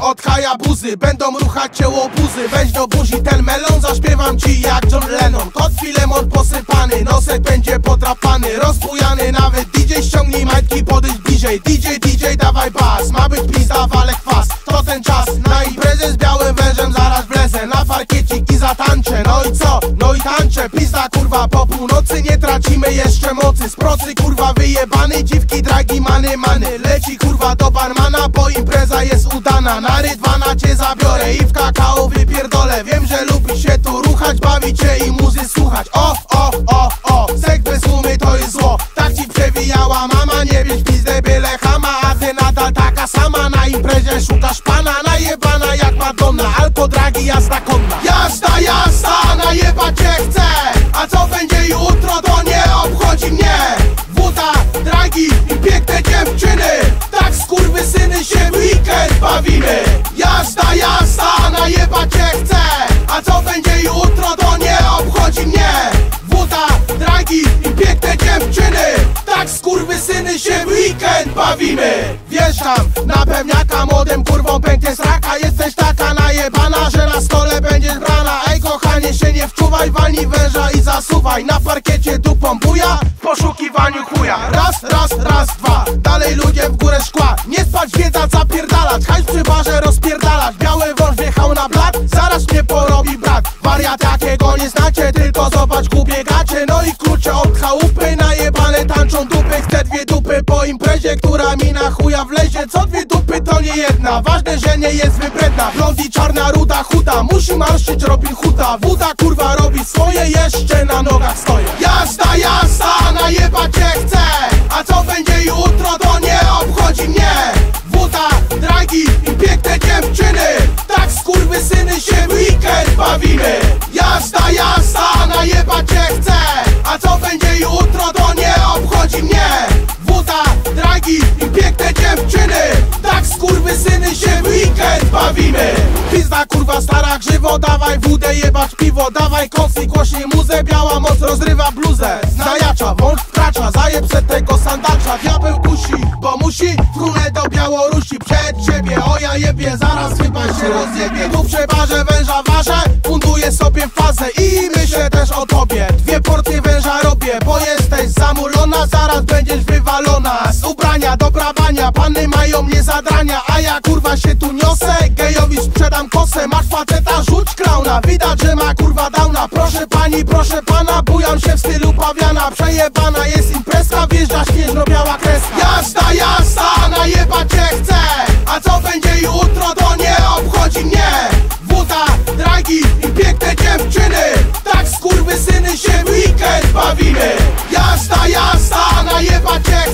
od Hayabuzy Będą ruchać cię łobuzy Weź do buzi ten melon, zaśpiewam ci jak John Lennon. Kot filemon posypany, nosek będzie podrapany. Rozbujany nawet DJ ściągnij majtki, podejdź bliżej. DJ, DJ dawaj bas, ma być pizda, wale tańczę, pizda kurwa po północy Nie tracimy jeszcze mocy, z procy kurwa wyjebany Dziwki, dragi, many, many. Leci kurwa do barmana, bo impreza jest udana. Na rydwana cię zabiorę i w kakao wypierdolę. Wiem, że lubi się tu ruchać, bawić się i muzy słuchać. O, o, o, o, dragi i piękne dziewczyny. Tak skurwysyny się w weekend bawimy. Jazda, jazda, najebać cię chcę. A co będzie jutro, to nie obchodzi mnie. Wuta, dragi i piękne dziewczyny. Tak skurwysyny się w weekend bawimy. Wjeżdżam na pewniaka młodym kurwą pęknie sraka Jesteś taka najebana, że na stole będziesz brana. Ej kochanie się nie wczuwaj, walnij węża i zasuwaj. Na parkiecie dupą buja, w poszukiwaniu chuja. Raz, raz, raz, dwa, dalej ludzie w górę szkła. Nie spać, wiedza, zapierdalać, hajs przy barze rozpierdalać. Biały wąż wjechał na blat, zaraz mnie porobi brat. Wariat jakiego nie znacie, tylko zobacz głupie gacie. No i klucze od chałupy, najebane tańczą dupy. Chcę dwie dupy po imprezie, która mi na chuja wlezie. Co dwie dupy to nie jedna, ważne, że nie jest wybredna. Blondi, czarna, ruda, chuda, musi marszczyć Robin Huda Wuda kurwa robi swoje, jeszcze na nogach stoję dragi i piękne dziewczyny. Tak skurwysyny się w weekend bawimy. Pizda kurwa stara grzywo, dawaj wódę jebać piwo. Dawaj kocy, głośniej muzę, biała moc rozrywa bluzę. Znajacza, wąż wkracza, zajeb tego sandacza. Diabeł kusi, bo musi wrunę do Białorusi Przed ciebie, o ja jebie, zaraz chyba się rozjebie. Tu przeważę węża wasze, funduję sobie fazę I myślę też o tobie, dwie porcje węża robię Bo jesteś zamulona, zaraz będziesz wywalona do Panny mają mnie zadrania, a ja kurwa się tu niosę. Gejowi sprzedam kosę, masz faceta, rzuć klauna. Widać, że ma kurwa downa. Proszę pani, proszę pana, bujam się w stylu pawiana. Przejebana jest impreza, wjeżdża śnieżno-biała kreska. Jazda, jazda, najebać cię chcę. A co będzie jutro, to nie obchodzi mnie. Wuta, dragi i piękne dziewczyny. Tak skurwysyny się w weekend bawimy. Jazda, jazda, najebać cię